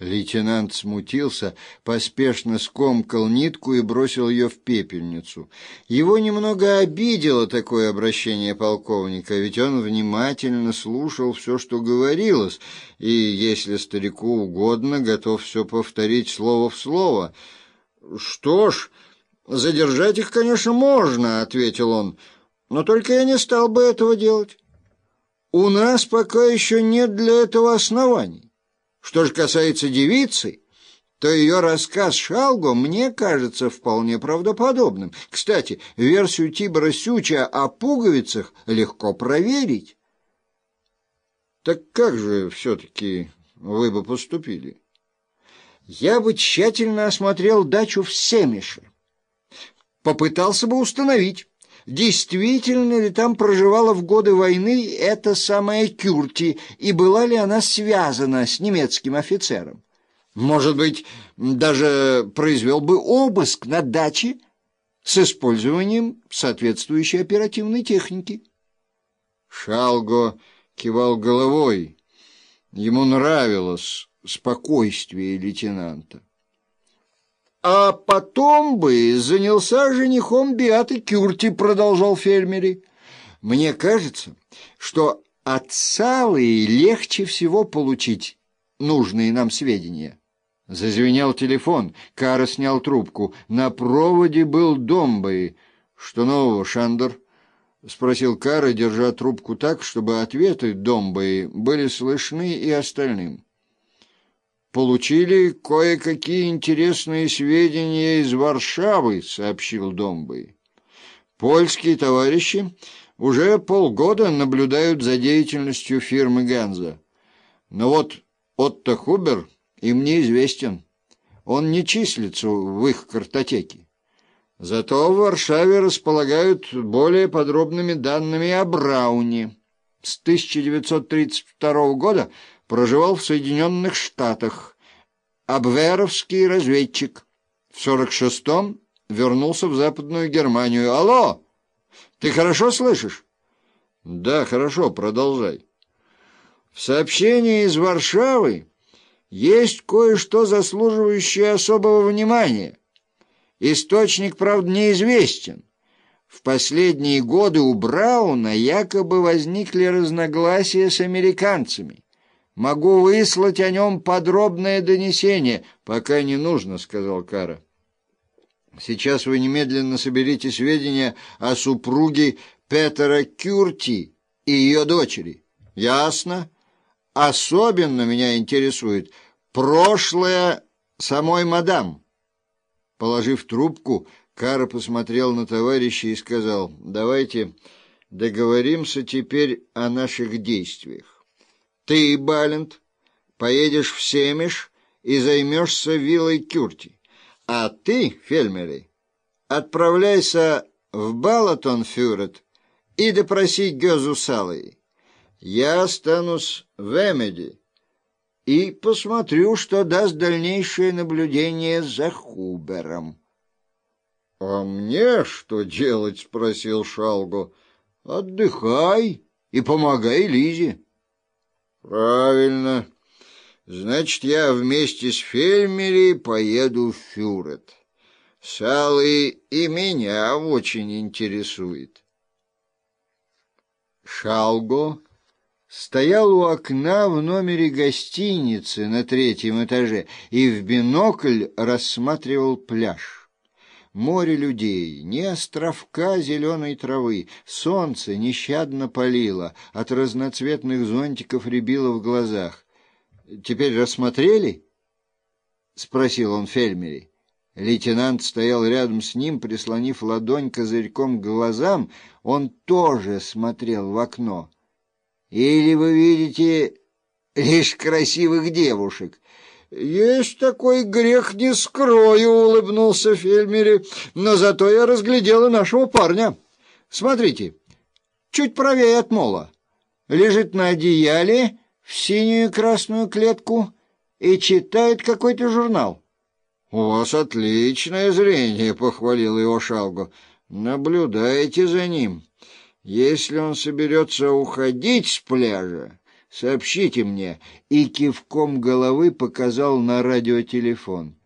Лейтенант смутился, поспешно скомкал нитку и бросил ее в пепельницу. Его немного обидело такое обращение полковника, ведь он внимательно слушал все, что говорилось, и, если старику угодно, готов все повторить слово в слово. «Что ж, задержать их, конечно, можно», — ответил он, — «но только я не стал бы этого делать. У нас пока еще нет для этого оснований». Что же касается девицы, то ее рассказ Шалго мне кажется вполне правдоподобным. Кстати, версию Тибора Сюча о пуговицах легко проверить. Так как же все-таки вы бы поступили? Я бы тщательно осмотрел дачу в Семише. Попытался бы установить, действительно ли там проживала в годы войны эта самая Кюрти, и была ли она связана с немецким офицером. Может быть, даже произвел бы обыск на даче с использованием соответствующей оперативной техники. Шалго кивал головой. Ему нравилось спокойствие лейтенанта. «А потом бы занялся женихом Биаты Кюрти», — продолжал Фельмери. «Мне кажется, что от Салы легче всего получить нужные нам сведения». Зазвенел телефон, Кара снял трубку. На проводе был Домбай. «Что нового, Шандер?» — спросил Кара, держа трубку так, чтобы ответы Домбай были слышны и остальным получили кое-какие интересные сведения из Варшавы», — сообщил Домбай. «Польские товарищи уже полгода наблюдают за деятельностью фирмы Ганза. Но вот Отто Хубер им неизвестен. Он не числится в их картотеке. Зато в Варшаве располагают более подробными данными о Брауне. С 1932 года проживал в Соединенных Штатах, абверовский разведчик. В 46-м вернулся в Западную Германию. Алло, ты хорошо слышишь? Да, хорошо, продолжай. В сообщении из Варшавы есть кое-что заслуживающее особого внимания. Источник, правда, неизвестен. В последние годы у Брауна якобы возникли разногласия с американцами. Могу выслать о нем подробное донесение. Пока не нужно, — сказал Кара. Сейчас вы немедленно соберите сведения о супруге Петера Кюрти и ее дочери. Ясно? Особенно меня интересует прошлое самой мадам. Положив трубку, Кара посмотрел на товарища и сказал, «Давайте договоримся теперь о наших действиях. Ты, Балент, поедешь в Семиш и займешься виллой Кюрти. А ты, Фельмери, отправляйся в Балатон-Фюрет и допроси Гёзу Салой. Я останусь в Эмеди и посмотрю, что даст дальнейшее наблюдение за Хубером. — А мне что делать? — спросил Шалго. — Отдыхай и помогай Лизе. Правильно. Значит, я вместе с Фельмери поеду в Фюрет. Салы и меня очень интересует. Шалго стоял у окна в номере гостиницы на третьем этаже и в бинокль рассматривал пляж море людей, ни островка зеленой травы. Солнце нещадно палило, от разноцветных зонтиков рябило в глазах. «Теперь рассмотрели?» — спросил он Фельмери. Лейтенант стоял рядом с ним, прислонив ладонь козырьком к глазам. Он тоже смотрел в окно. «Или вы видите лишь красивых девушек?» «Есть такой грех, не скрою», — улыбнулся Фельмери, «но зато я разглядела нашего парня. Смотрите, чуть правее от мола. Лежит на одеяле в синюю и красную клетку и читает какой-то журнал». «У вас отличное зрение», — похвалил его Шалгу. «Наблюдайте за ним. Если он соберется уходить с пляжа, сообщите мне, и кивком головы показал на радиотелефон.